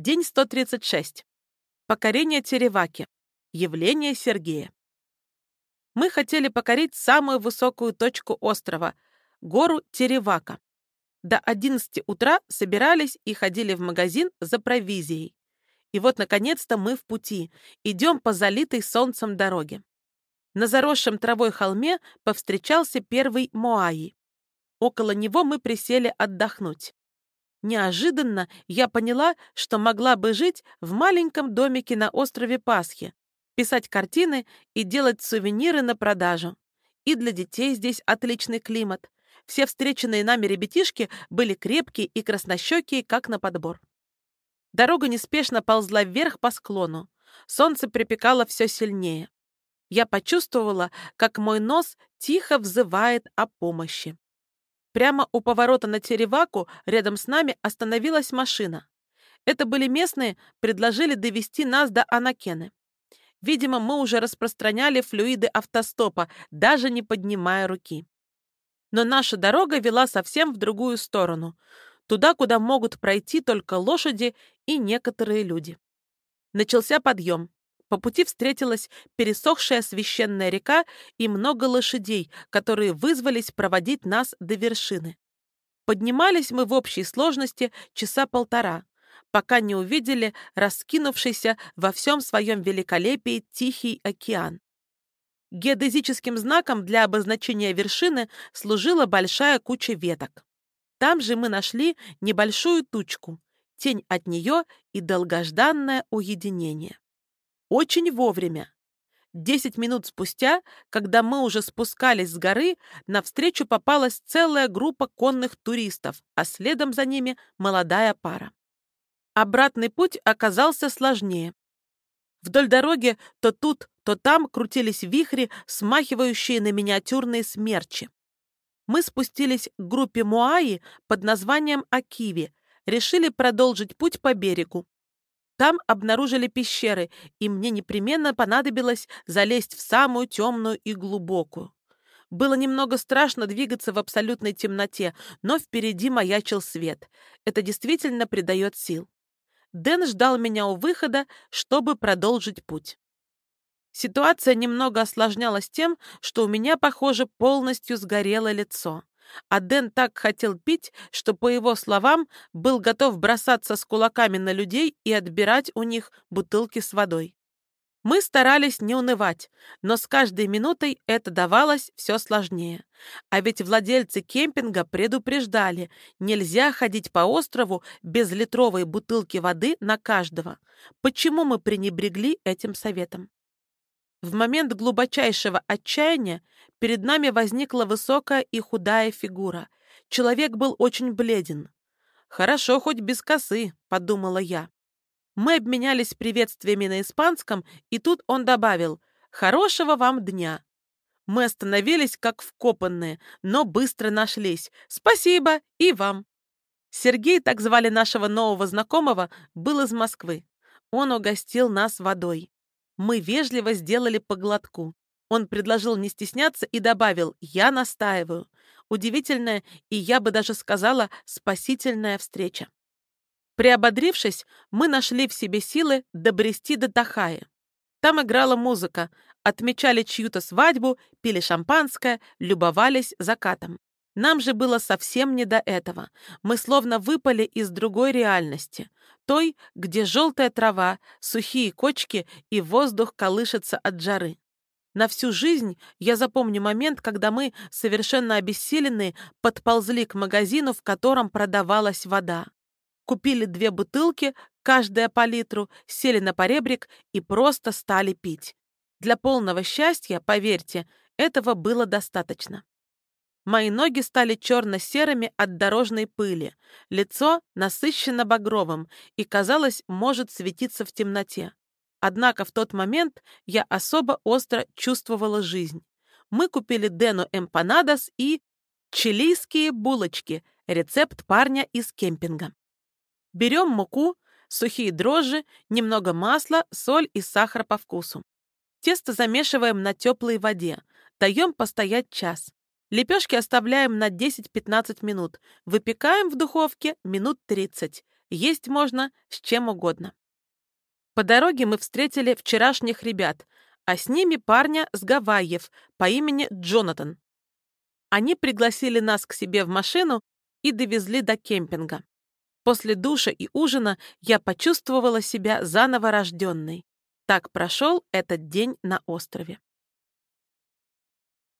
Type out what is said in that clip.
День 136. Покорение Тереваки. Явление Сергея. Мы хотели покорить самую высокую точку острова — гору Теревака. До 11 утра собирались и ходили в магазин за провизией. И вот, наконец-то, мы в пути, идем по залитой солнцем дороге. На заросшем травой холме повстречался первый Моаи. Около него мы присели отдохнуть. Неожиданно я поняла, что могла бы жить в маленьком домике на острове Пасхи, писать картины и делать сувениры на продажу. И для детей здесь отличный климат. Все встреченные нами ребятишки были крепкие и краснощекие, как на подбор. Дорога неспешно ползла вверх по склону. Солнце припекало все сильнее. Я почувствовала, как мой нос тихо взывает о помощи. Прямо у поворота на Тереваку рядом с нами остановилась машина. Это были местные, предложили довести нас до Анакены. Видимо, мы уже распространяли флюиды автостопа, даже не поднимая руки. Но наша дорога вела совсем в другую сторону, туда, куда могут пройти только лошади и некоторые люди. Начался подъем. По пути встретилась пересохшая священная река и много лошадей, которые вызвались проводить нас до вершины. Поднимались мы в общей сложности часа полтора, пока не увидели раскинувшийся во всем своем великолепии Тихий океан. Геодезическим знаком для обозначения вершины служила большая куча веток. Там же мы нашли небольшую тучку, тень от нее и долгожданное уединение. Очень вовремя. Десять минут спустя, когда мы уже спускались с горы, навстречу попалась целая группа конных туристов, а следом за ними молодая пара. Обратный путь оказался сложнее. Вдоль дороги то тут, то там крутились вихри, смахивающие на миниатюрные смерчи. Мы спустились к группе Муаи под названием Акиви, решили продолжить путь по берегу. Там обнаружили пещеры, и мне непременно понадобилось залезть в самую темную и глубокую. Было немного страшно двигаться в абсолютной темноте, но впереди маячил свет. Это действительно придает сил. Дэн ждал меня у выхода, чтобы продолжить путь. Ситуация немного осложнялась тем, что у меня, похоже, полностью сгорело лицо. А Дэн так хотел пить, что, по его словам, был готов бросаться с кулаками на людей и отбирать у них бутылки с водой. Мы старались не унывать, но с каждой минутой это давалось все сложнее. А ведь владельцы кемпинга предупреждали, нельзя ходить по острову без литровой бутылки воды на каждого. Почему мы пренебрегли этим советом? В момент глубочайшего отчаяния перед нами возникла высокая и худая фигура. Человек был очень бледен. «Хорошо, хоть без косы», — подумала я. Мы обменялись приветствиями на испанском, и тут он добавил «Хорошего вам дня». Мы остановились как вкопанные, но быстро нашлись. «Спасибо, и вам». Сергей, так звали нашего нового знакомого, был из Москвы. Он угостил нас водой. Мы вежливо сделали по глотку. Он предложил не стесняться и добавил «Я настаиваю». Удивительная и, я бы даже сказала, спасительная встреча. Приободрившись, мы нашли в себе силы добрести до Тахаи. Там играла музыка, отмечали чью-то свадьбу, пили шампанское, любовались закатом. Нам же было совсем не до этого. Мы словно выпали из другой реальности. Той, где желтая трава, сухие кочки и воздух колышется от жары. На всю жизнь я запомню момент, когда мы, совершенно обессиленные, подползли к магазину, в котором продавалась вода. Купили две бутылки, каждая по литру, сели на поребрик и просто стали пить. Для полного счастья, поверьте, этого было достаточно. Мои ноги стали черно-серыми от дорожной пыли, лицо насыщенно багровым и, казалось, может светиться в темноте. Однако в тот момент я особо остро чувствовала жизнь. Мы купили Дену эмпанадос и чилийские булочки, рецепт парня из кемпинга. Берем муку, сухие дрожжи, немного масла, соль и сахар по вкусу. Тесто замешиваем на теплой воде, даем постоять час. Лепешки оставляем на 10-15 минут. Выпекаем в духовке минут 30. Есть можно с чем угодно. По дороге мы встретили вчерашних ребят, а с ними парня с Гавайев по имени Джонатан. Они пригласили нас к себе в машину и довезли до кемпинга. После душа и ужина я почувствовала себя заново рожденной. Так прошел этот день на острове.